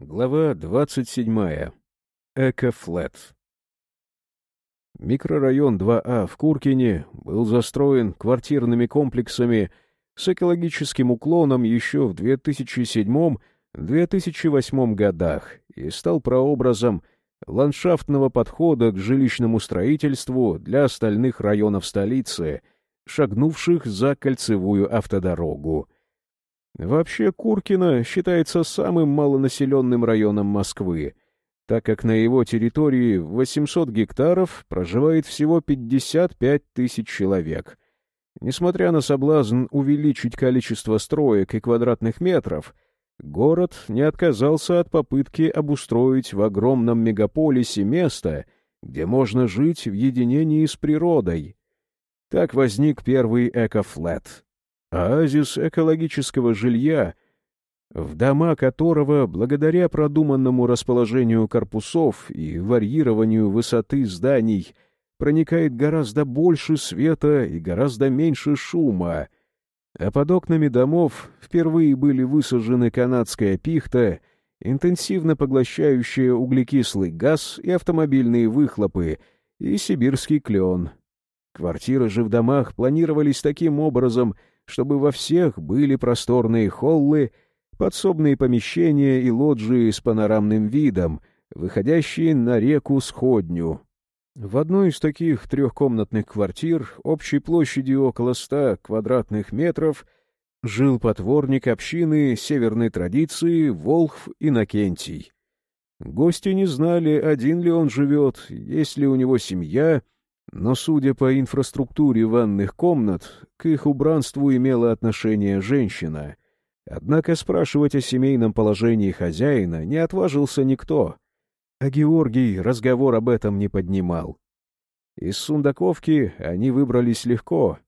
Глава 27. Эко-флет. Микрорайон 2А в Куркине был застроен квартирными комплексами с экологическим уклоном еще в 2007-2008 годах и стал прообразом ландшафтного подхода к жилищному строительству для остальных районов столицы, шагнувших за кольцевую автодорогу. Вообще Куркино считается самым малонаселенным районом Москвы, так как на его территории 800 гектаров проживает всего 55 тысяч человек. Несмотря на соблазн увеличить количество строек и квадратных метров, город не отказался от попытки обустроить в огромном мегаполисе место, где можно жить в единении с природой. Так возник первый экофлет оазис экологического жилья, в дома которого, благодаря продуманному расположению корпусов и варьированию высоты зданий, проникает гораздо больше света и гораздо меньше шума, а под окнами домов впервые были высажены канадская пихта, интенсивно поглощающая углекислый газ и автомобильные выхлопы, и сибирский клен. Квартиры же в домах планировались таким образом, чтобы во всех были просторные холлы, подсобные помещения и лоджии с панорамным видом, выходящие на реку Сходню. В одной из таких трехкомнатных квартир, общей площадью около ста квадратных метров, жил потворник общины северной традиции Волхв Иннокентий. Гости не знали, один ли он живет, есть ли у него семья — но, судя по инфраструктуре ванных комнат, к их убранству имела отношение женщина. Однако спрашивать о семейном положении хозяина не отважился никто, а Георгий разговор об этом не поднимал. Из Сундаковки они выбрались легко,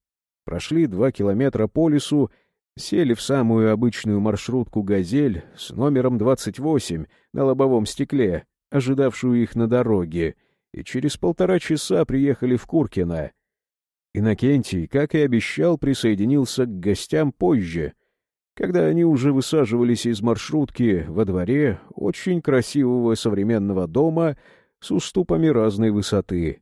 прошли два километра по лесу, сели в самую обычную маршрутку «Газель» с номером 28 на лобовом стекле, ожидавшую их на дороге — и через полтора часа приехали в Куркино. Иннокентий, как и обещал, присоединился к гостям позже, когда они уже высаживались из маршрутки во дворе очень красивого современного дома с уступами разной высоты.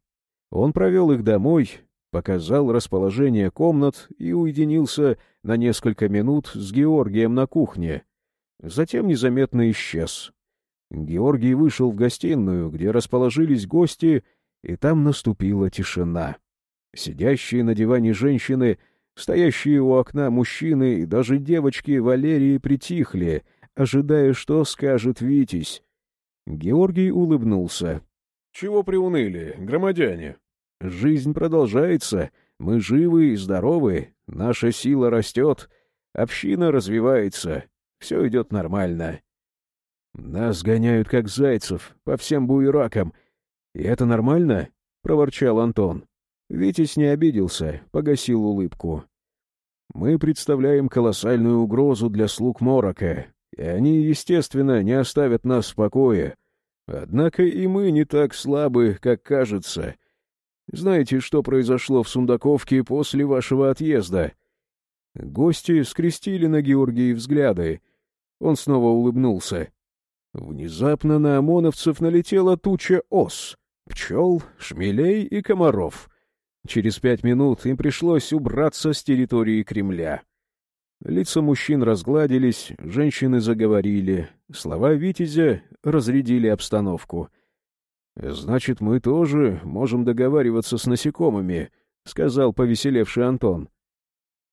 Он провел их домой, показал расположение комнат и уединился на несколько минут с Георгием на кухне. Затем незаметно исчез. Георгий вышел в гостиную, где расположились гости, и там наступила тишина. Сидящие на диване женщины, стоящие у окна мужчины и даже девочки Валерии притихли, ожидая, что скажет Витязь. Георгий улыбнулся. — Чего приуныли, громадяне? — Жизнь продолжается, мы живы и здоровы, наша сила растет, община развивается, все идет нормально. «Нас гоняют, как зайцев, по всем буеракам. И это нормально?» — проворчал Антон. Витязь не обиделся, погасил улыбку. «Мы представляем колоссальную угрозу для слуг Морока, и они, естественно, не оставят нас в покое. Однако и мы не так слабы, как кажется. Знаете, что произошло в Сундаковке после вашего отъезда?» Гости скрестили на Георгии взгляды. Он снова улыбнулся. Внезапно на ОМОНовцев налетела туча ос, пчел, шмелей и комаров. Через пять минут им пришлось убраться с территории Кремля. Лица мужчин разгладились, женщины заговорили, слова Витязя разрядили обстановку. «Значит, мы тоже можем договариваться с насекомыми», — сказал повеселевший Антон.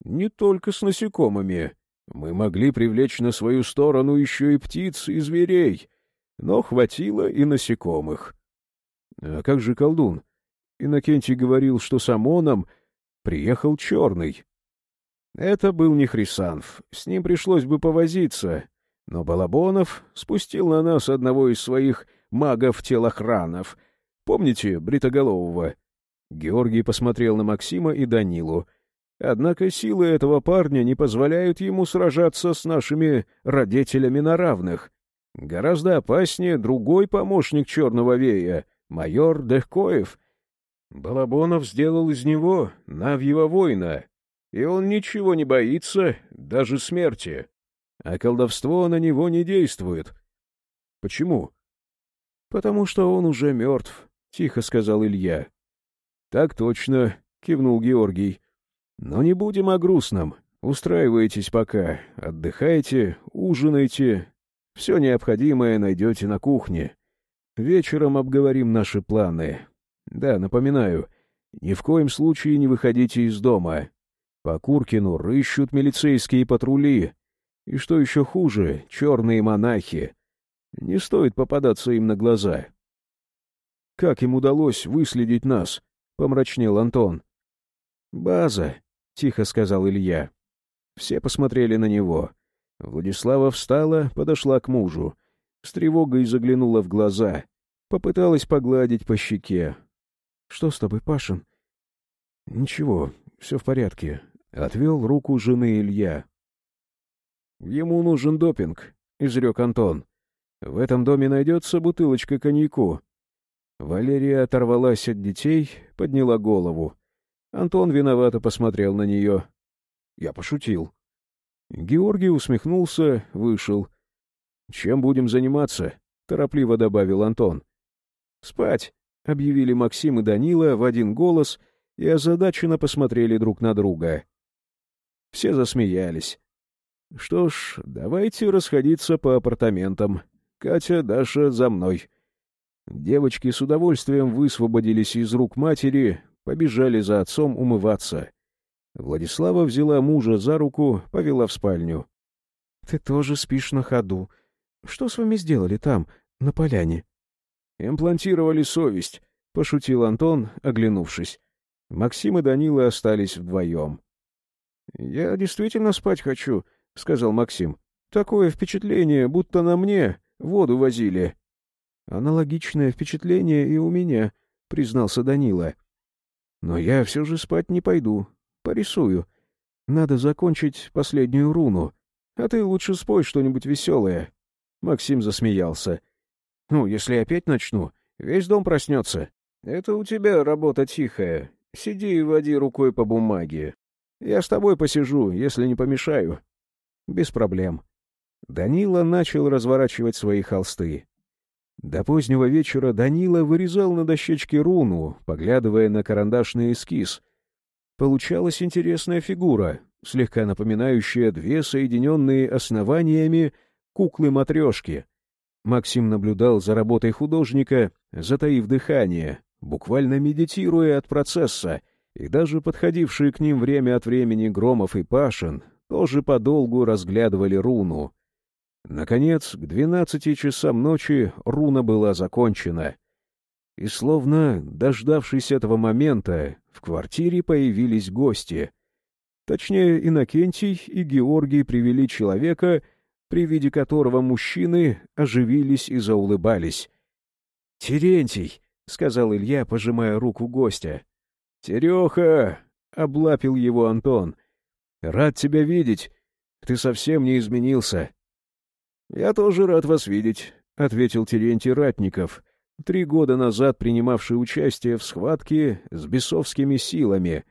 «Не только с насекомыми», мы могли привлечь на свою сторону еще и птиц, и зверей, но хватило и насекомых. А как же колдун? Иннокентий говорил, что с ОМОНом приехал черный. Это был не Хрисанф, с ним пришлось бы повозиться, но Балабонов спустил на нас одного из своих магов-телохранов. Помните Бритоголового? Георгий посмотрел на Максима и Данилу. Однако силы этого парня не позволяют ему сражаться с нашими родителями на равных. Гораздо опаснее другой помощник Черного Вея, майор Дехкоев. Балабонов сделал из него Навьего воина, и он ничего не боится, даже смерти. А колдовство на него не действует. Почему? Потому что он уже мертв, — тихо сказал Илья. Так точно, — кивнул Георгий. Но не будем о грустном. Устраивайтесь пока, отдыхайте, ужинайте. Все необходимое найдете на кухне. Вечером обговорим наши планы. Да, напоминаю, ни в коем случае не выходите из дома. По Куркину рыщут милицейские патрули. И что еще хуже, черные монахи. Не стоит попадаться им на глаза. «Как им удалось выследить нас?» — помрачнел Антон. «База», — тихо сказал Илья. Все посмотрели на него. Владислава встала, подошла к мужу. С тревогой заглянула в глаза. Попыталась погладить по щеке. — Что с тобой, Пашин? — Ничего, все в порядке. Отвел руку жены Илья. — Ему нужен допинг, — изрек Антон. — В этом доме найдется бутылочка коньяку. Валерия оторвалась от детей, подняла голову. Антон виновато посмотрел на нее. Я пошутил. Георгий усмехнулся, вышел. «Чем будем заниматься?» — торопливо добавил Антон. «Спать», — объявили Максим и Данила в один голос и озадаченно посмотрели друг на друга. Все засмеялись. «Что ж, давайте расходиться по апартаментам. Катя, Даша, за мной». Девочки с удовольствием высвободились из рук матери, побежали за отцом умываться. Владислава взяла мужа за руку, повела в спальню. — Ты тоже спишь на ходу. Что с вами сделали там, на поляне? — Имплантировали совесть, — пошутил Антон, оглянувшись. Максим и Данила остались вдвоем. — Я действительно спать хочу, — сказал Максим. — Такое впечатление, будто на мне воду возили. — Аналогичное впечатление и у меня, — признался Данила. — Но я все же спать не пойду, Порисую. Надо закончить последнюю руну. А ты лучше спой что-нибудь веселое. Максим засмеялся. Ну, если опять начну, весь дом проснется. Это у тебя работа тихая. Сиди и води рукой по бумаге. Я с тобой посижу, если не помешаю. Без проблем. Данила начал разворачивать свои холсты. До позднего вечера Данила вырезал на дощечке руну, поглядывая на карандашный эскиз, Получалась интересная фигура, слегка напоминающая две соединенные основаниями куклы-матрешки. Максим наблюдал за работой художника, затаив дыхание, буквально медитируя от процесса, и даже подходившие к ним время от времени Громов и Пашин тоже подолгу разглядывали руну. Наконец, к двенадцати часам ночи руна была закончена — и словно, дождавшись этого момента, в квартире появились гости. Точнее, Иннокентий и Георгий привели человека, при виде которого мужчины оживились и заулыбались. «Терентий!» — сказал Илья, пожимая руку гостя. «Тереха!» — облапил его Антон. «Рад тебя видеть. Ты совсем не изменился». «Я тоже рад вас видеть», — ответил Терентий Ратников — три года назад принимавший участие в схватке с бесовскими силами.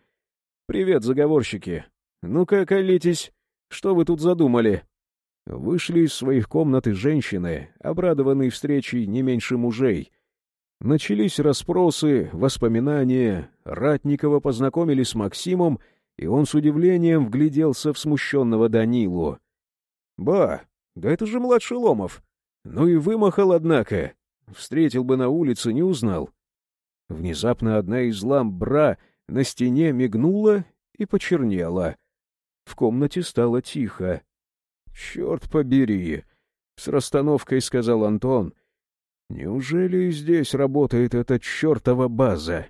«Привет, заговорщики! Ну-ка, колитесь! Что вы тут задумали?» Вышли из своих комнат и женщины, обрадованные встречей не меньше мужей. Начались расспросы, воспоминания. Ратникова познакомили с Максимом, и он с удивлением вгляделся в смущенного Данилу. «Ба, да это же младший Ломов! Ну и вымахал, однако!» Встретил бы на улице, не узнал. Внезапно одна из ламп бра на стене мигнула и почернела. В комнате стало тихо. «Черт побери!» — с расстановкой сказал Антон. «Неужели здесь работает эта чертова база?»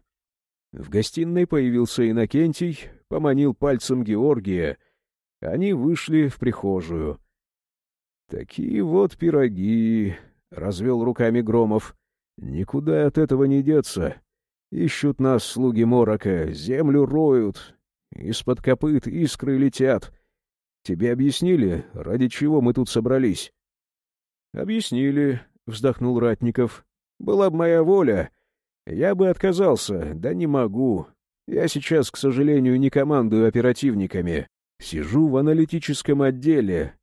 В гостиной появился Иннокентий, поманил пальцем Георгия. Они вышли в прихожую. «Такие вот пироги!» — развел руками Громов. «Никуда от этого не деться. Ищут нас слуги Морока, землю роют, из-под копыт искры летят. Тебе объяснили, ради чего мы тут собрались?» «Объяснили», — вздохнул Ратников. «Была бы моя воля. Я бы отказался, да не могу. Я сейчас, к сожалению, не командую оперативниками. Сижу в аналитическом отделе,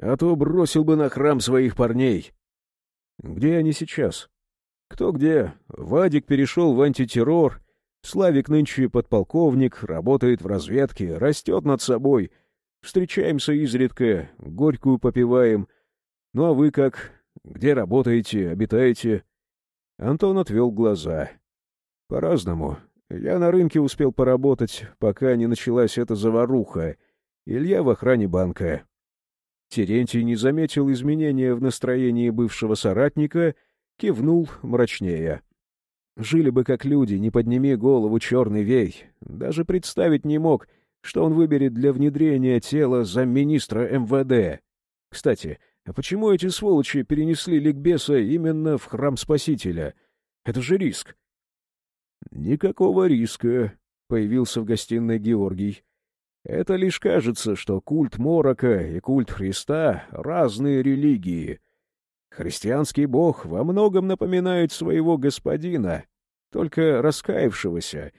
а то бросил бы на храм своих парней. Где они сейчас? Кто где? Вадик перешел в антитеррор. Славик нынче подполковник, работает в разведке, растет над собой. Встречаемся изредка, горькую попиваем. Ну а вы как? Где работаете, обитаете? Антон отвел глаза. По-разному. Я на рынке успел поработать, пока не началась эта заваруха. Илья в охране банка. Терентий не заметил изменения в настроении бывшего соратника, кивнул мрачнее. Жили бы как люди, не подними голову, черный вей. Даже представить не мог, что он выберет для внедрения тела замминистра МВД. Кстати, а почему эти сволочи перенесли ликбеса именно в храм Спасителя? Это же риск. Никакого риска, — появился в гостиной Георгий. Это лишь кажется, что культ Морока и культ Христа — разные религии. Христианский бог во многом напоминает своего господина, только раскаявшегося,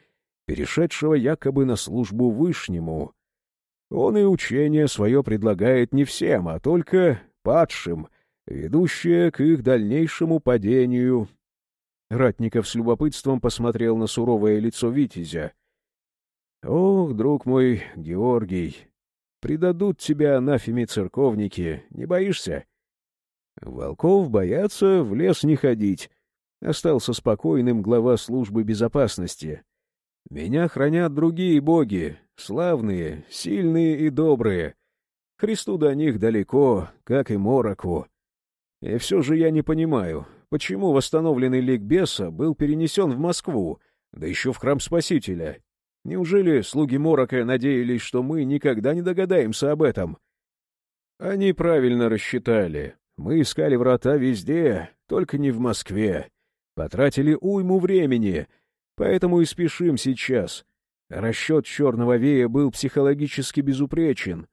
перешедшего якобы на службу Вышнему. Он и учение свое предлагает не всем, а только падшим, ведущее к их дальнейшему падению. Ратников с любопытством посмотрел на суровое лицо Витязя — Ох, друг мой, Георгий, предадут тебя анафеме церковники, не боишься? Волков боятся в лес не ходить. Остался спокойным глава службы безопасности. Меня хранят другие боги, славные, сильные и добрые. Христу до них далеко, как и Мороку. И все же я не понимаю, почему восстановленный лик беса был перенесен в Москву, да еще в храм Спасителя, Неужели слуги Морока надеялись, что мы никогда не догадаемся об этом? Они правильно рассчитали. Мы искали врата везде, только не в Москве. Потратили уйму времени, поэтому и спешим сейчас. Расчет черного вея был психологически безупречен.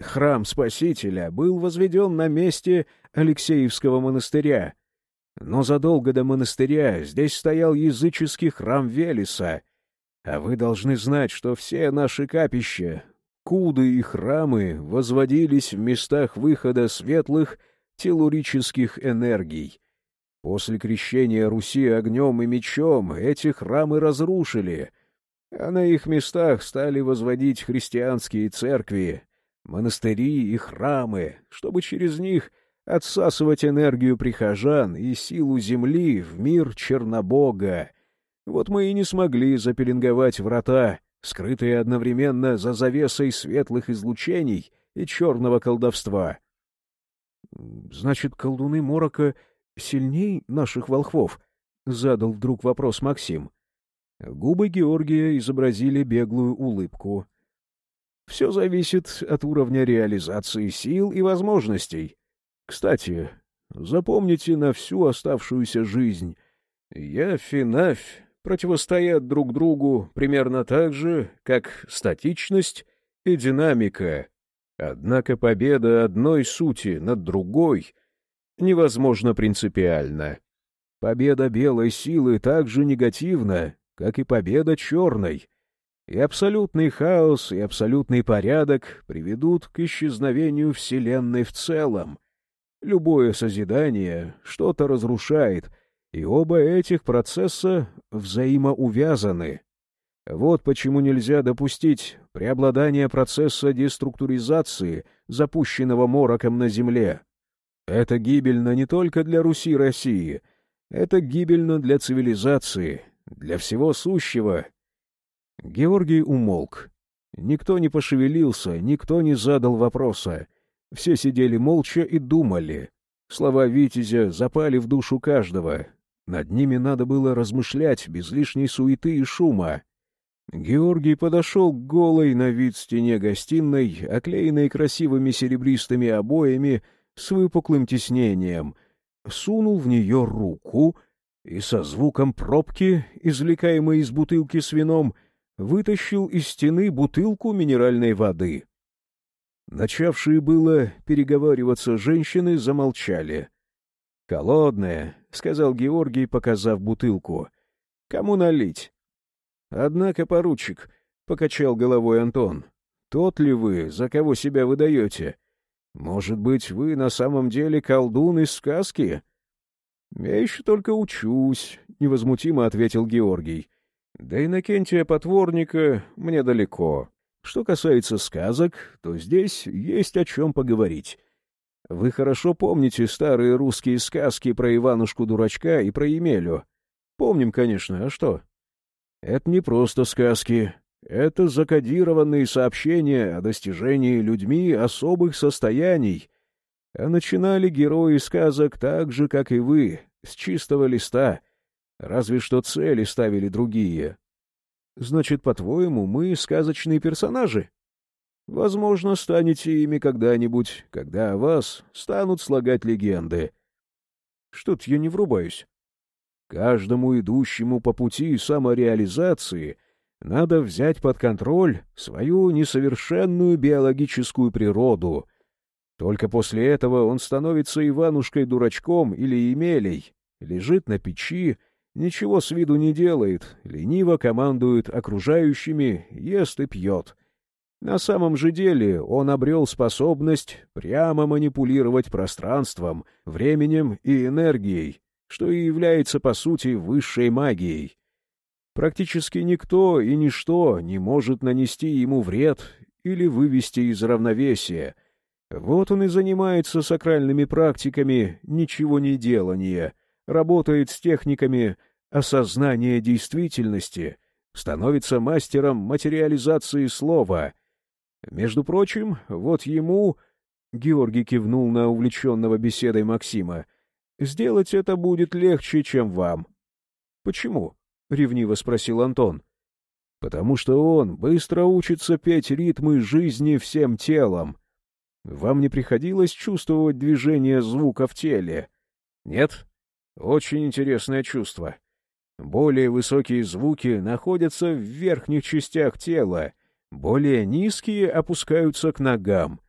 Храм Спасителя был возведен на месте Алексеевского монастыря. Но задолго до монастыря здесь стоял языческий храм Велеса — а вы должны знать, что все наши капища, куды и храмы возводились в местах выхода светлых телурических энергий. После крещения Руси огнем и мечом эти храмы разрушили, а на их местах стали возводить христианские церкви, монастыри и храмы, чтобы через них отсасывать энергию прихожан и силу земли в мир Чернобога, вот мы и не смогли запеленговать врата, скрытые одновременно за завесой светлых излучений и черного колдовства. — Значит, колдуны Морока сильней наших волхвов? — задал вдруг вопрос Максим. Губы Георгия изобразили беглую улыбку. — Все зависит от уровня реализации сил и возможностей. Кстати, запомните на всю оставшуюся жизнь. Я Финафь противостоят друг другу примерно так же, как статичность и динамика. Однако победа одной сути над другой невозможна принципиально. Победа белой силы так же негативна, как и победа черной. И абсолютный хаос, и абсолютный порядок приведут к исчезновению Вселенной в целом. Любое созидание что-то разрушает — и оба этих процесса взаимоувязаны. Вот почему нельзя допустить преобладания процесса деструктуризации, запущенного мороком на Земле. Это гибельно не только для Руси и России, это гибельно для цивилизации, для всего сущего. Георгий умолк. Никто не пошевелился, никто не задал вопроса. Все сидели молча и думали. Слова Витязя запали в душу каждого, над ними надо было размышлять без лишней суеты и шума. Георгий подошел к голой на вид стене гостиной, оклеенной красивыми серебристыми обоями с выпуклым тиснением, сунул в нее руку и со звуком пробки, извлекаемой из бутылки с вином, вытащил из стены бутылку минеральной воды. Начавшие было переговариваться женщины замолчали. «Холодная», — сказал Георгий, показав бутылку. «Кому налить?» «Однако, поручик», — покачал головой Антон, — «тот ли вы, за кого себя выдаете? Может быть, вы на самом деле колдун из сказки? Я еще только учусь, — невозмутимо ответил Георгий. Да Иннокентия Потворника мне далеко. Что касается сказок, то здесь есть о чем поговорить. Вы хорошо помните старые русские сказки про Иванушку-дурачка и про Емелю? Помним, конечно, а что? Это не просто сказки. Это закодированные сообщения о достижении людьми особых состояний. А начинали герои сказок так же, как и вы, с чистого листа. Разве что цели ставили другие. Значит, по-твоему, мы сказочные персонажи? Возможно, станете ими когда-нибудь, когда о вас станут слагать легенды. Что-то я не врубаюсь. Каждому идущему по пути самореализации надо взять под контроль свою несовершенную биологическую природу. Только после этого он становится Иванушкой-дурачком или Емелей, лежит на печи, ничего с виду не делает, лениво командует окружающими, ест и пьет — на самом же деле он обрел способность прямо манипулировать пространством, временем и энергией, что и является, по сути, высшей магией. Практически никто и ничто не может нанести ему вред или вывести из равновесия. Вот он и занимается сакральными практиками ничего не делания, работает с техниками осознания действительности, становится мастером материализации слова — между прочим, вот ему, — Георгий кивнул на увлеченного беседой Максима, — сделать это будет легче, чем вам. — Почему? — ревниво спросил Антон. — Потому что он быстро учится петь ритмы жизни всем телом. Вам не приходилось чувствовать движение звука в теле? Нет? Очень интересное чувство. Более высокие звуки находятся в верхних частях тела — более низкие опускаются к ногам.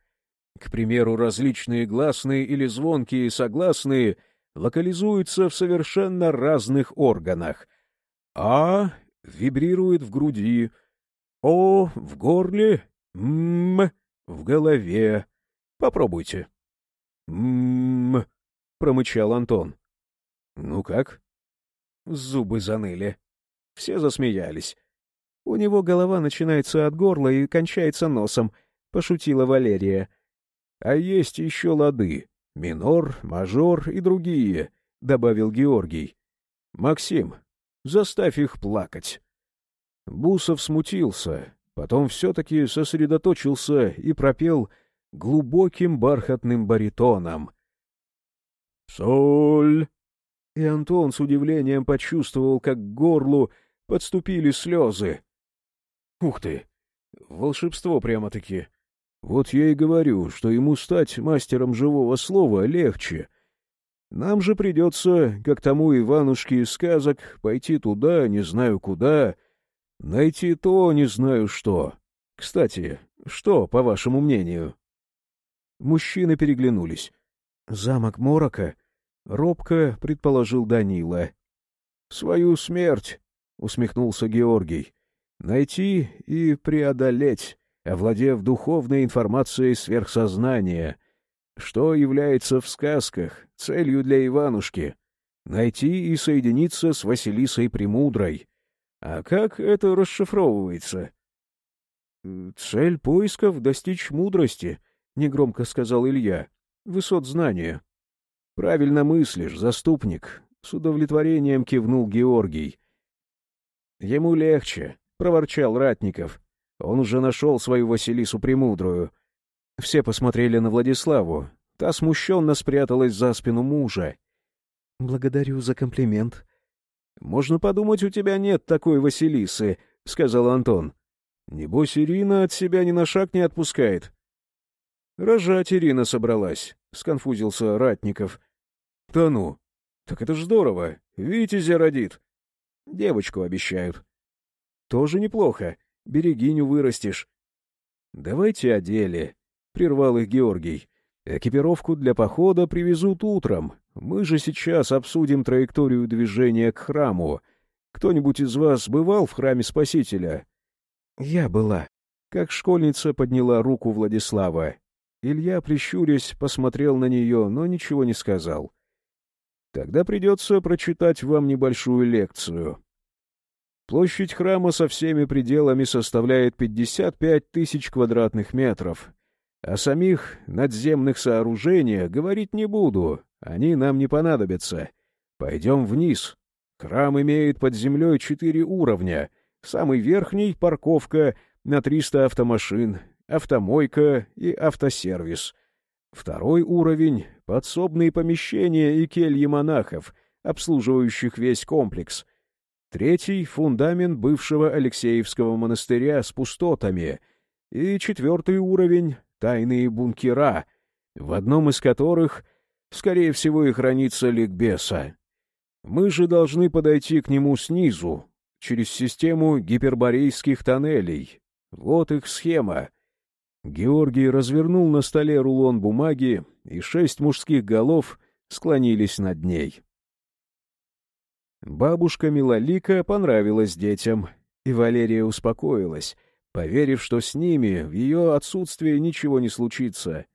К примеру, различные гласные или звонкие согласные локализуются в совершенно разных органах. А вибрирует в груди, О в горле, М в голове. Попробуйте. М промычал Антон. Ну как? Зубы заныли. Все засмеялись. У него голова начинается от горла и кончается носом, — пошутила Валерия. — А есть еще лады. Минор, мажор и другие, — добавил Георгий. — Максим, заставь их плакать. Бусов смутился, потом все-таки сосредоточился и пропел глубоким бархатным баритоном. «Соль!» И Антон с удивлением почувствовал, как к горлу подступили слезы. Ух ты! Волшебство прямо-таки. Вот я и говорю, что ему стать мастером живого слова легче. Нам же придется, как тому Иванушке из сказок, пойти туда, не знаю куда, найти то, не знаю что. Кстати, что, по вашему мнению? Мужчины переглянулись. Замок Морока? Робко предположил Данила. Свою смерть, усмехнулся Георгий найти и преодолеть, овладев духовной информацией сверхсознания, что является в сказках целью для Иванушки — найти и соединиться с Василисой Премудрой. А как это расшифровывается? «Цель поисков — достичь мудрости», — негромко сказал Илья. «Высот знания». «Правильно мыслишь, заступник», — с удовлетворением кивнул Георгий. «Ему легче. — проворчал Ратников. Он уже нашел свою Василису Премудрую. Все посмотрели на Владиславу. Та смущенно спряталась за спину мужа. — Благодарю за комплимент. — Можно подумать, у тебя нет такой Василисы, — сказал Антон. — Небось, Ирина от себя ни на шаг не отпускает. — Рожать Ирина собралась, — сконфузился Ратников. — Да ну! Так это ж здорово! Витязя родит! Девочку обещают. Тоже неплохо. Берегиню вырастешь. — Давайте о деле, — прервал их Георгий. — Экипировку для похода привезут утром. Мы же сейчас обсудим траекторию движения к храму. Кто-нибудь из вас бывал в храме Спасителя? — Я была. Как школьница подняла руку Владислава. Илья, прищурясь, посмотрел на нее, но ничего не сказал. — Тогда придется прочитать вам небольшую лекцию. Площадь храма со всеми пределами составляет 55 тысяч квадратных метров. О самих надземных сооружениях говорить не буду, они нам не понадобятся. Пойдем вниз. Храм имеет под землей четыре уровня. Самый верхний — парковка на 300 автомашин, автомойка и автосервис. Второй уровень — подсобные помещения и кельи монахов, обслуживающих весь комплекс — Третий — фундамент бывшего Алексеевского монастыря с пустотами. И четвертый уровень — тайные бункера, в одном из которых, скорее всего, и хранится ликбеса. Мы же должны подойти к нему снизу, через систему гиперборейских тоннелей. Вот их схема. Георгий развернул на столе рулон бумаги, и шесть мужских голов склонились над ней. Бабушка Милолика понравилась детям, и Валерия успокоилась, поверив, что с ними в ее отсутствие ничего не случится.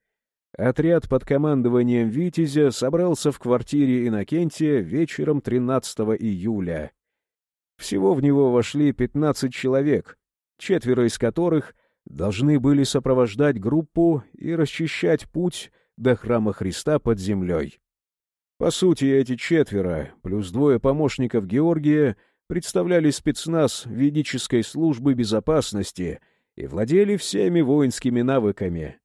Отряд под командованием Витязя собрался в квартире Иннокентия вечером 13 июля. Всего в него вошли 15 человек, четверо из которых должны были сопровождать группу и расчищать путь до храма Христа под землей. По сути, эти четверо, плюс двое помощников Георгия, представляли спецназ ведической службы безопасности и владели всеми воинскими навыками.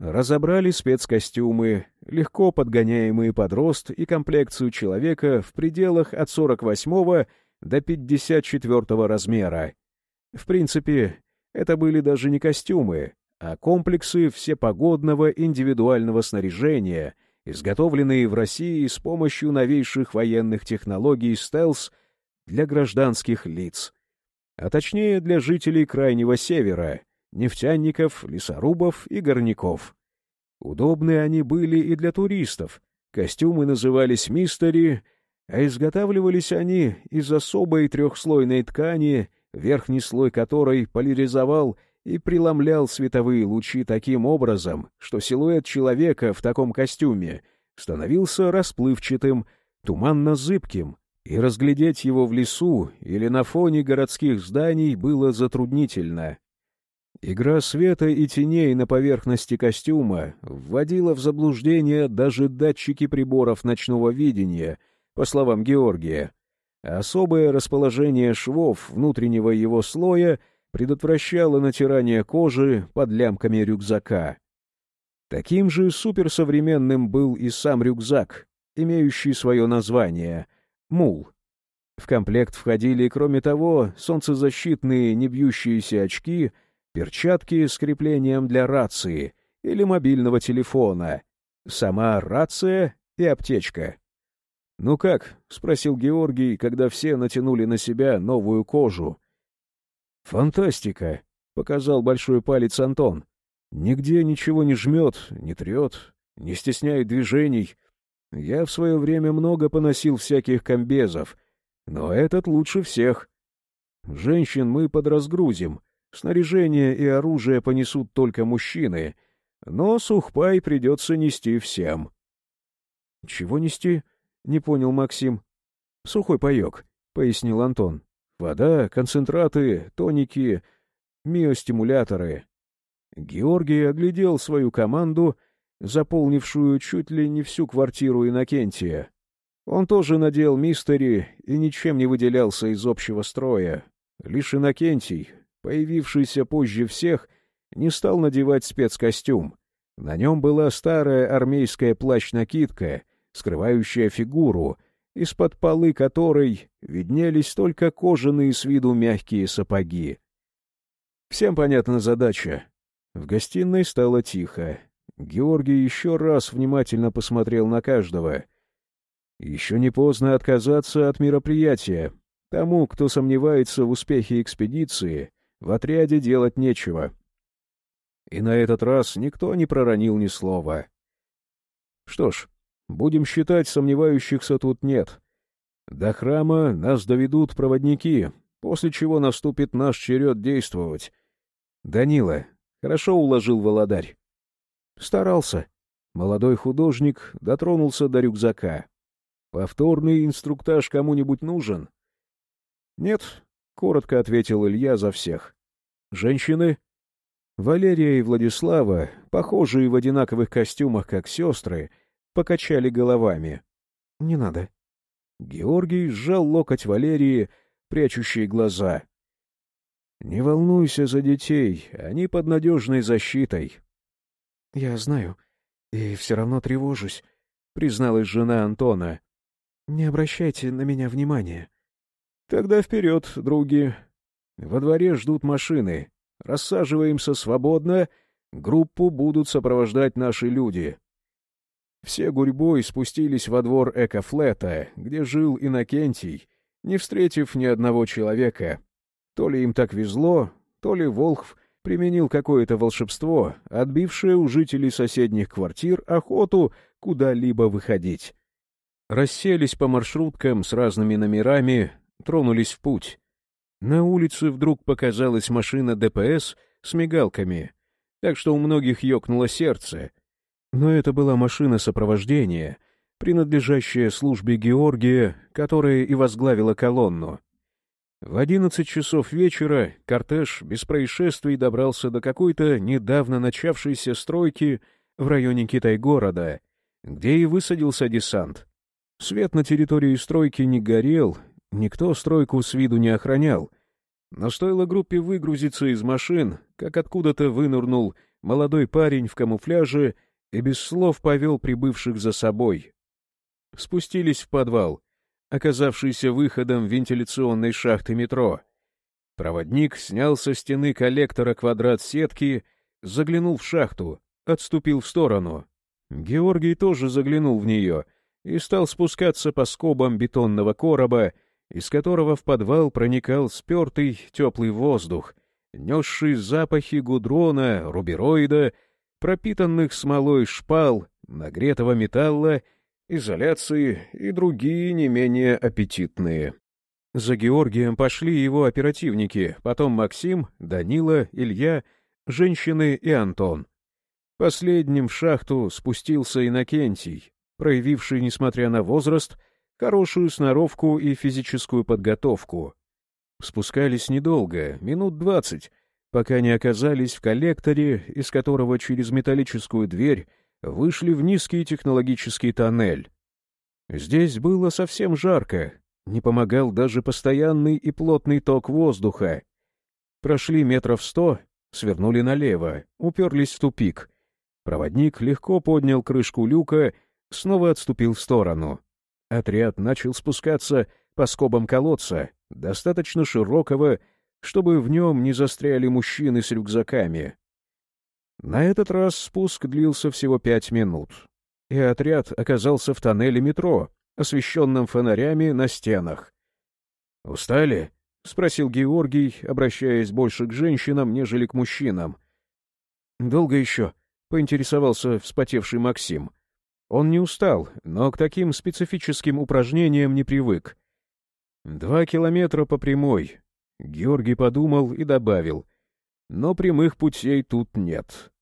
Разобрали спецкостюмы, легко подгоняемые под рост и комплекцию человека в пределах от 48 до 54 размера. В принципе, это были даже не костюмы, а комплексы всепогодного индивидуального снаряжения — изготовленные в России с помощью новейших военных технологий стелс для гражданских лиц, а точнее для жителей Крайнего Севера, нефтяников, лесорубов и горняков. Удобны они были и для туристов, костюмы назывались «мистери», а изготавливались они из особой трехслойной ткани, верхний слой которой поляризовал и преломлял световые лучи таким образом, что силуэт человека в таком костюме становился расплывчатым, туманно-зыбким, и разглядеть его в лесу или на фоне городских зданий было затруднительно. Игра света и теней на поверхности костюма вводила в заблуждение даже датчики приборов ночного видения, по словам Георгия. Особое расположение швов внутреннего его слоя — предотвращало натирание кожи под лямками рюкзака. Таким же суперсовременным был и сам рюкзак, имеющий свое название — «Мул». В комплект входили, кроме того, солнцезащитные небьющиеся очки, перчатки с креплением для рации или мобильного телефона, сама рация и аптечка. «Ну как?» — спросил Георгий, когда все натянули на себя новую кожу — «Фантастика!» — показал большой палец Антон. «Нигде ничего не жмет, не трет, не стесняет движений. Я в свое время много поносил всяких комбезов, но этот лучше всех. Женщин мы подразгрузим, снаряжение и оружие понесут только мужчины, но сухпай придется нести всем». «Чего нести?» — не понял Максим. «Сухой паек», — пояснил Антон. Вода, концентраты, тоники, миостимуляторы. Георгий оглядел свою команду, заполнившую чуть ли не всю квартиру Иннокентия. Он тоже надел мистери и ничем не выделялся из общего строя. Лишь Иннокентий, появившийся позже всех, не стал надевать спецкостюм. На нем была старая армейская плащ-накидка, скрывающая фигуру — из-под полы которой виднелись только кожаные с виду мягкие сапоги. Всем понятна задача. В гостиной стало тихо. Георгий еще раз внимательно посмотрел на каждого. Еще не поздно отказаться от мероприятия. Тому, кто сомневается в успехе экспедиции, в отряде делать нечего. И на этот раз никто не проронил ни слова. Что ж, Будем считать, сомневающихся тут нет. До храма нас доведут проводники, после чего наступит наш черед действовать. Данила, хорошо уложил володарь. Старался. Молодой художник дотронулся до рюкзака. Повторный инструктаж кому-нибудь нужен? Нет, — коротко ответил Илья за всех. Женщины? Валерия и Владислава, похожие в одинаковых костюмах, как сестры, покачали головами. — Не надо. Георгий сжал локоть Валерии, прячущие глаза. — Не волнуйся за детей, они под надежной защитой. — Я знаю, и все равно тревожусь, — призналась жена Антона. — Не обращайте на меня внимания. — Тогда вперед, други. Во дворе ждут машины. Рассаживаемся свободно, группу будут сопровождать наши люди. Все гурьбой спустились во двор Экофлета, где жил Иннокентий, не встретив ни одного человека. То ли им так везло, то ли Волхв применил какое-то волшебство, отбившее у жителей соседних квартир охоту куда-либо выходить. Расселись по маршруткам с разными номерами, тронулись в путь. На улице вдруг показалась машина ДПС с мигалками, так что у многих ёкнуло сердце. Но это была машина сопровождения, принадлежащая службе Георгия, которая и возглавила колонну. В одиннадцать часов вечера кортеж без происшествий добрался до какой-то недавно начавшейся стройки в районе Китай-города, где и высадился десант. Свет на территории стройки не горел, никто стройку с виду не охранял. Но стоило группе выгрузиться из машин, как откуда-то вынырнул молодой парень в камуфляже и без слов повел прибывших за собой. Спустились в подвал, оказавшийся выходом вентиляционной шахты метро. Проводник снял со стены коллектора квадрат сетки, заглянул в шахту, отступил в сторону. Георгий тоже заглянул в нее и стал спускаться по скобам бетонного короба, из которого в подвал проникал спертый теплый воздух, несший запахи гудрона, рубероида пропитанных смолой шпал, нагретого металла, изоляции и другие не менее аппетитные. За Георгием пошли его оперативники, потом Максим, Данила, Илья, женщины и Антон. Последним в шахту спустился Иннокентий, проявивший, несмотря на возраст, хорошую сноровку и физическую подготовку. Спускались недолго, минут двадцать, пока не оказались в коллекторе, из которого через металлическую дверь вышли в низкий технологический тоннель. Здесь было совсем жарко, не помогал даже постоянный и плотный ток воздуха. Прошли метров сто, свернули налево, уперлись в тупик. Проводник легко поднял крышку люка, снова отступил в сторону. Отряд начал спускаться по скобам колодца, достаточно широкого, чтобы в нем не застряли мужчины с рюкзаками. На этот раз спуск длился всего пять минут, и отряд оказался в тоннеле метро, освещенном фонарями на стенах. «Устали?» — спросил Георгий, обращаясь больше к женщинам, нежели к мужчинам. «Долго еще?» — поинтересовался вспотевший Максим. Он не устал, но к таким специфическим упражнениям не привык. «Два километра по прямой, Георгий подумал и добавил. Но прямых путей тут нет.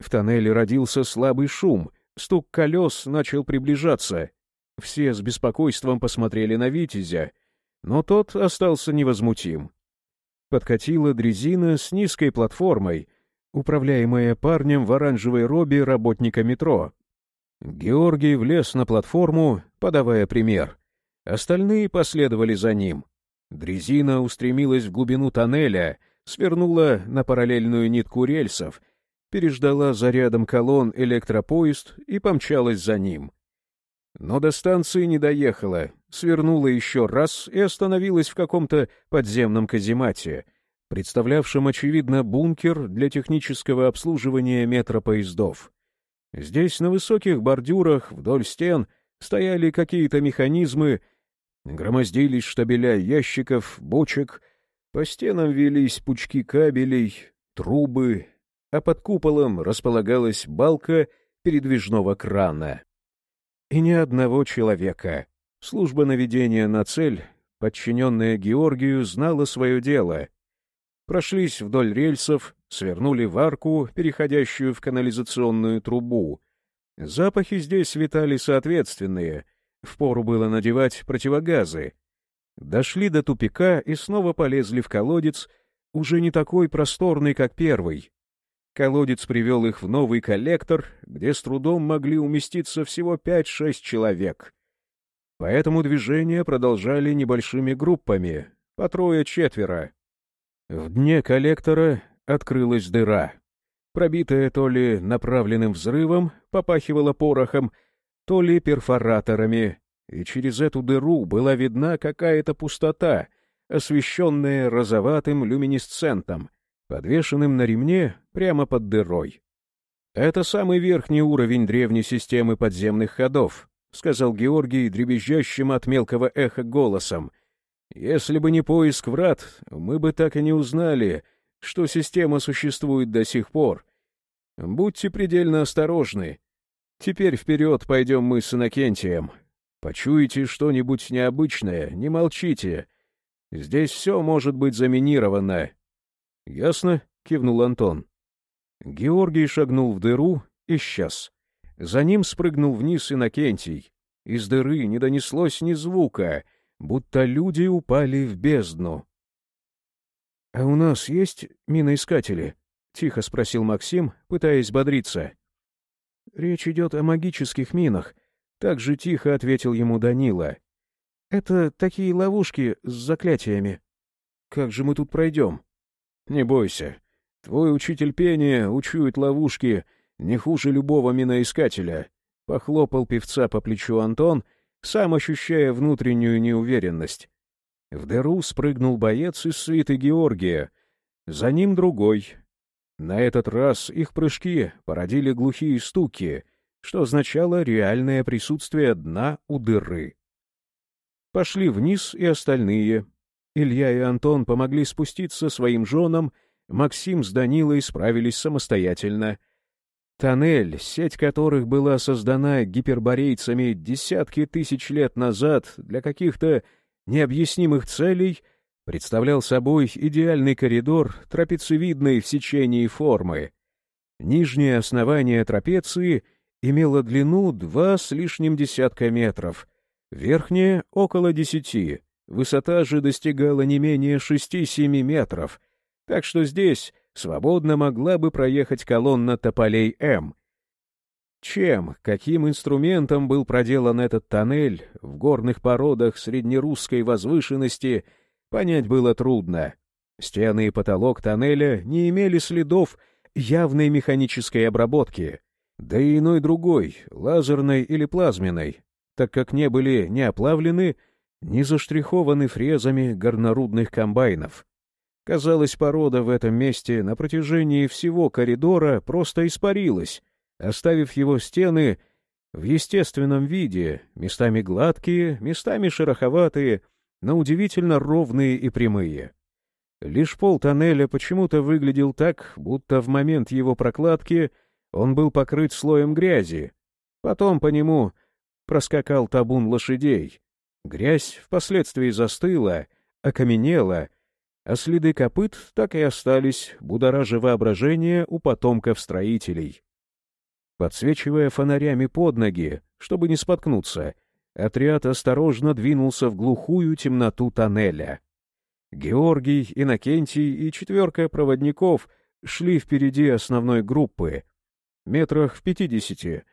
В тоннеле родился слабый шум, стук колес начал приближаться. Все с беспокойством посмотрели на Витязя, но тот остался невозмутим. Подкатила дрезина с низкой платформой, управляемая парнем в оранжевой робе работника метро. Георгий влез на платформу, подавая пример. Остальные последовали за ним. Дрезина устремилась в глубину тоннеля, свернула на параллельную нитку рельсов, переждала за рядом колонн электропоезд и помчалась за ним. Но до станции не доехала, свернула еще раз и остановилась в каком-то подземном каземате, представлявшем, очевидно, бункер для технического обслуживания метропоездов. Здесь на высоких бордюрах вдоль стен стояли какие-то механизмы, Громоздились штабеля ящиков, бочек, по стенам велись пучки кабелей, трубы, а под куполом располагалась балка передвижного крана. И ни одного человека. Служба наведения на цель, подчиненная Георгию, знала свое дело. Прошлись вдоль рельсов, свернули в арку, переходящую в канализационную трубу. Запахи здесь витали соответственные, Впору было надевать противогазы. Дошли до тупика и снова полезли в колодец, уже не такой просторный, как первый. Колодец привел их в новый коллектор, где с трудом могли уместиться всего пять-шесть человек. Поэтому движения продолжали небольшими группами, по трое-четверо. В дне коллектора открылась дыра. Пробитая то ли направленным взрывом, попахивала порохом, то ли перфораторами, и через эту дыру была видна какая-то пустота, освещенная розоватым люминесцентом, подвешенным на ремне прямо под дырой. «Это самый верхний уровень древней системы подземных ходов», — сказал Георгий дребезжащим от мелкого эха голосом. «Если бы не поиск врат, мы бы так и не узнали, что система существует до сих пор. Будьте предельно осторожны. Теперь вперед пойдем мы с Иннокентием. Почуете что-нибудь необычное, не молчите. Здесь все может быть заминировано». «Ясно?» — кивнул Антон. Георгий шагнул в дыру исчез. За ним спрыгнул вниз Иннокентий. Из дыры не донеслось ни звука, будто люди упали в бездну. — А у нас есть миноискатели? — тихо спросил Максим, пытаясь бодриться. — Речь идет о магических минах, — так же тихо ответил ему Данила. — Это такие ловушки с заклятиями. Как же мы тут пройдем? — Не бойся. Твой учитель пения учует ловушки не хуже любого миноискателя, — похлопал певца по плечу Антон, сам ощущая внутреннюю неуверенность. В дыру спрыгнул боец из свиты Георгия. За ним другой. На этот раз их прыжки породили глухие стуки, что означало реальное присутствие дна у дыры. Пошли вниз и остальные. Илья и Антон помогли спуститься своим женам, Максим с Данилой справились самостоятельно — Тоннель, сеть которых была создана гиперборейцами десятки тысяч лет назад для каких-то необъяснимых целей, представлял собой идеальный коридор трапециевидной в сечении формы. Нижнее основание трапеции имело длину два с лишним десятка метров, верхнее — около десяти, высота же достигала не менее шести-семи метров, так что здесь свободно могла бы проехать колонна тополей М. Чем, каким инструментом был проделан этот тоннель в горных породах среднерусской возвышенности, понять было трудно. Стены и потолок тоннеля не имели следов явной механической обработки, да и иной другой, лазерной или плазменной, так как не были ни оплавлены, ни заштрихованы фрезами горнорудных комбайнов. Казалось, порода в этом месте на протяжении всего коридора просто испарилась, оставив его стены в естественном виде, местами гладкие, местами шероховатые, но удивительно ровные и прямые. Лишь пол тоннеля почему-то выглядел так, будто в момент его прокладки он был покрыт слоем грязи. Потом по нему проскакал табун лошадей. Грязь впоследствии застыла, окаменела — а следы копыт так и остались, будоража воображение у потомков строителей. Подсвечивая фонарями под ноги, чтобы не споткнуться, отряд осторожно двинулся в глухую темноту тоннеля. Георгий, Иннокентий и четверка проводников шли впереди основной группы, метрах в пятидесяти,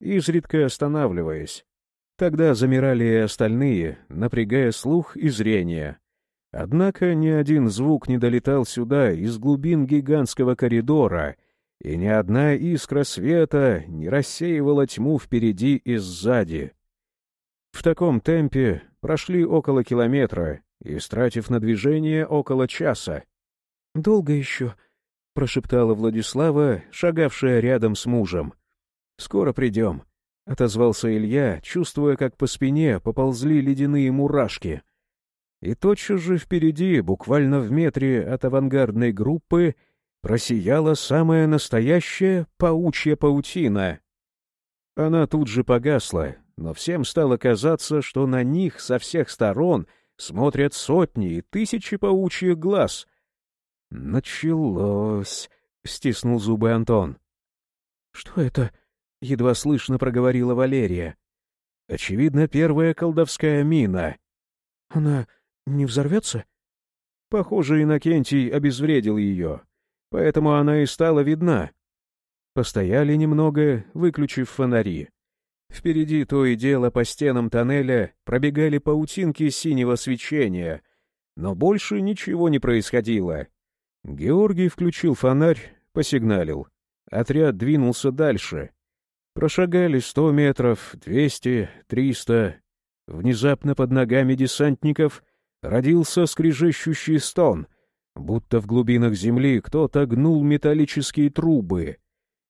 изредка останавливаясь. Тогда замирали и остальные, напрягая слух и зрение. Однако ни один звук не долетал сюда из глубин гигантского коридора, и ни одна искра света не рассеивала тьму впереди и сзади. В таком темпе прошли около километра, истратив на движение около часа. — Долго еще? — прошептала Владислава, шагавшая рядом с мужем. — Скоро придем, — отозвался Илья, чувствуя, как по спине поползли ледяные мурашки — и тотчас же впереди, буквально в метре от авангардной группы, просияла самая настоящая паучья паутина. Она тут же погасла, но всем стало казаться, что на них со всех сторон смотрят сотни и тысячи паучьих глаз. «Началось!» — стиснул зубы Антон. «Что это?» — едва слышно проговорила Валерия. Очевидно, первая колдовская мина. Она не взорвется? Похоже, Иннокентий обезвредил ее, поэтому она и стала видна. Постояли немного, выключив фонари. Впереди то и дело по стенам тоннеля пробегали паутинки синего свечения, но больше ничего не происходило. Георгий включил фонарь, посигналил. Отряд двинулся дальше. Прошагали сто метров, двести, триста. Внезапно под ногами десантников родился скрежещущий стон, будто в глубинах земли кто-то гнул металлические трубы.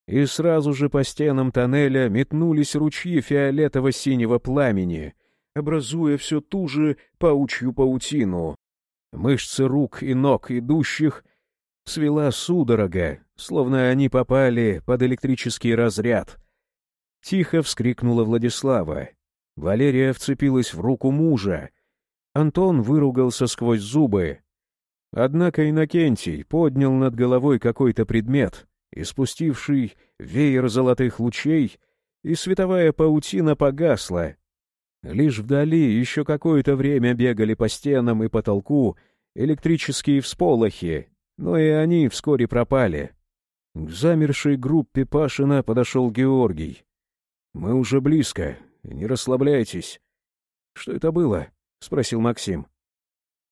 И сразу же по стенам тоннеля метнулись ручьи фиолетово-синего пламени, образуя все ту же паучью паутину. Мышцы рук и ног идущих свела судорога, словно они попали под электрический разряд. Тихо вскрикнула Владислава. Валерия вцепилась в руку мужа. Антон выругался сквозь зубы. Однако Иннокентий поднял над головой какой-то предмет, испустивший веер золотых лучей, и световая паутина погасла. Лишь вдали еще какое-то время бегали по стенам и потолку электрические всполохи, но и они вскоре пропали. К замершей группе Пашина подошел Георгий. «Мы уже близко, не расслабляйтесь». «Что это было?» — спросил Максим.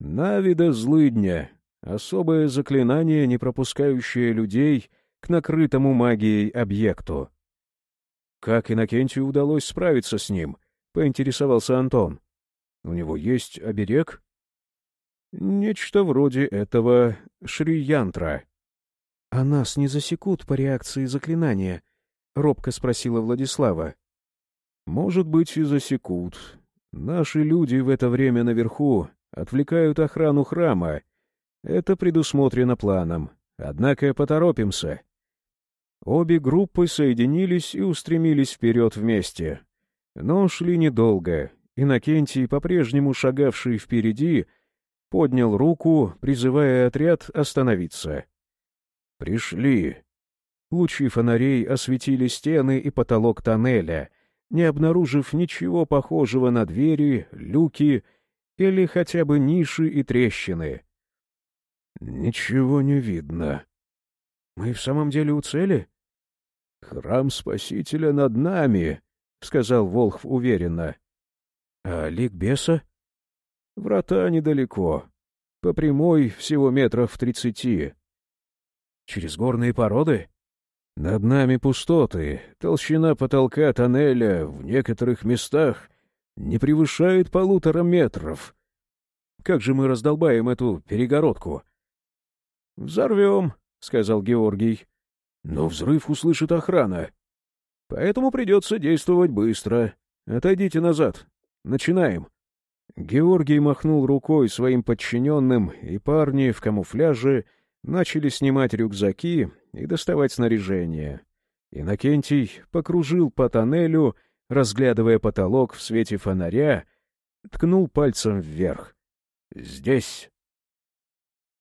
«Навида злыдня. Особое заклинание, не пропускающее людей к накрытому магией объекту». «Как Иннокентию удалось справиться с ним?» — поинтересовался Антон. «У него есть оберег?» Нечто вроде этого Шри-янтра. — А нас не засекут по реакции заклинания? — робко спросила Владислава. — Может быть, и засекут. Наши люди в это время наверху отвлекают охрану храма. Это предусмотрено планом. Однако поторопимся. Обе группы соединились и устремились вперед вместе. Но шли недолго. Иннокентий, по-прежнему шагавший впереди, — поднял руку, призывая отряд остановиться. «Пришли!» Лучи фонарей осветили стены и потолок тоннеля, не обнаружив ничего похожего на двери, люки или хотя бы ниши и трещины. «Ничего не видно». «Мы в самом деле у цели?» «Храм Спасителя над нами», — сказал Волхв уверенно. «А лик беса?» Врата недалеко. По прямой всего метров тридцати. Через горные породы? Над нами пустоты. Толщина потолка тоннеля в некоторых местах не превышает полутора метров. Как же мы раздолбаем эту перегородку? — Взорвем, — сказал Георгий. — Но взрыв услышит охрана. Поэтому придется действовать быстро. Отойдите назад. Начинаем. Георгий махнул рукой своим подчиненным, и парни в камуфляже начали снимать рюкзаки и доставать снаряжение. Иннокентий покружил по тоннелю, разглядывая потолок в свете фонаря, ткнул пальцем вверх. «Здесь!»